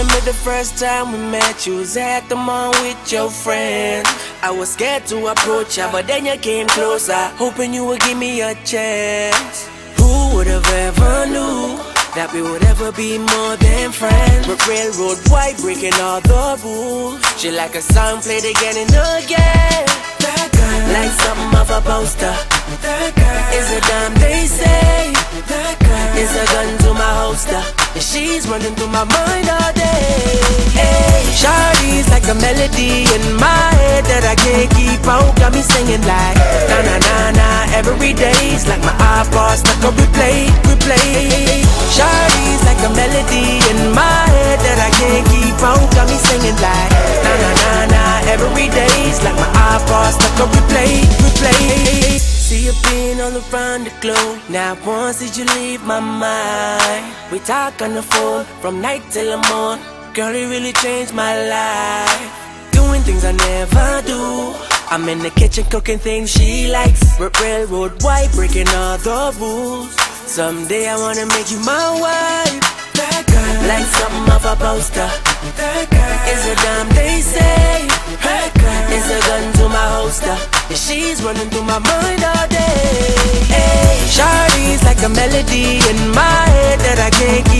Remember the first time we met? You was at the mall with your friends. I was scared to approach ya, but then you came closer, hoping you would give me a chance. Who would have ever knew that we would ever be more than friends? But railroad white breaking all the rules. She like a song played again and again. That girl, like something off a poster. That girl is a damn they say. That girl is a gun to my holster. And she's running through my mind melody in my head that I can't keep out. Got me singing like na na na na every day's like my iPod stuck on replay, replay. Shawty's like a melody in my head that I can't keep out. Got me singing like na na na na every day's like my iPod stuck on replay, replay. See you being all around the globe. Now once did you leave my mind? We talk on the phone from night till the morning. Girl, it really changed my life. Doing things I never do. I'm in the kitchen cooking things she likes. Railroad white, breaking all the rules. Someday I wanna make you my wife. That girl, like something off a poster. That girl is a damn they say. That girl is a gun to my holster. And she's running through my mind all day. Hey, Shawty's like a melody in my head that I can't keep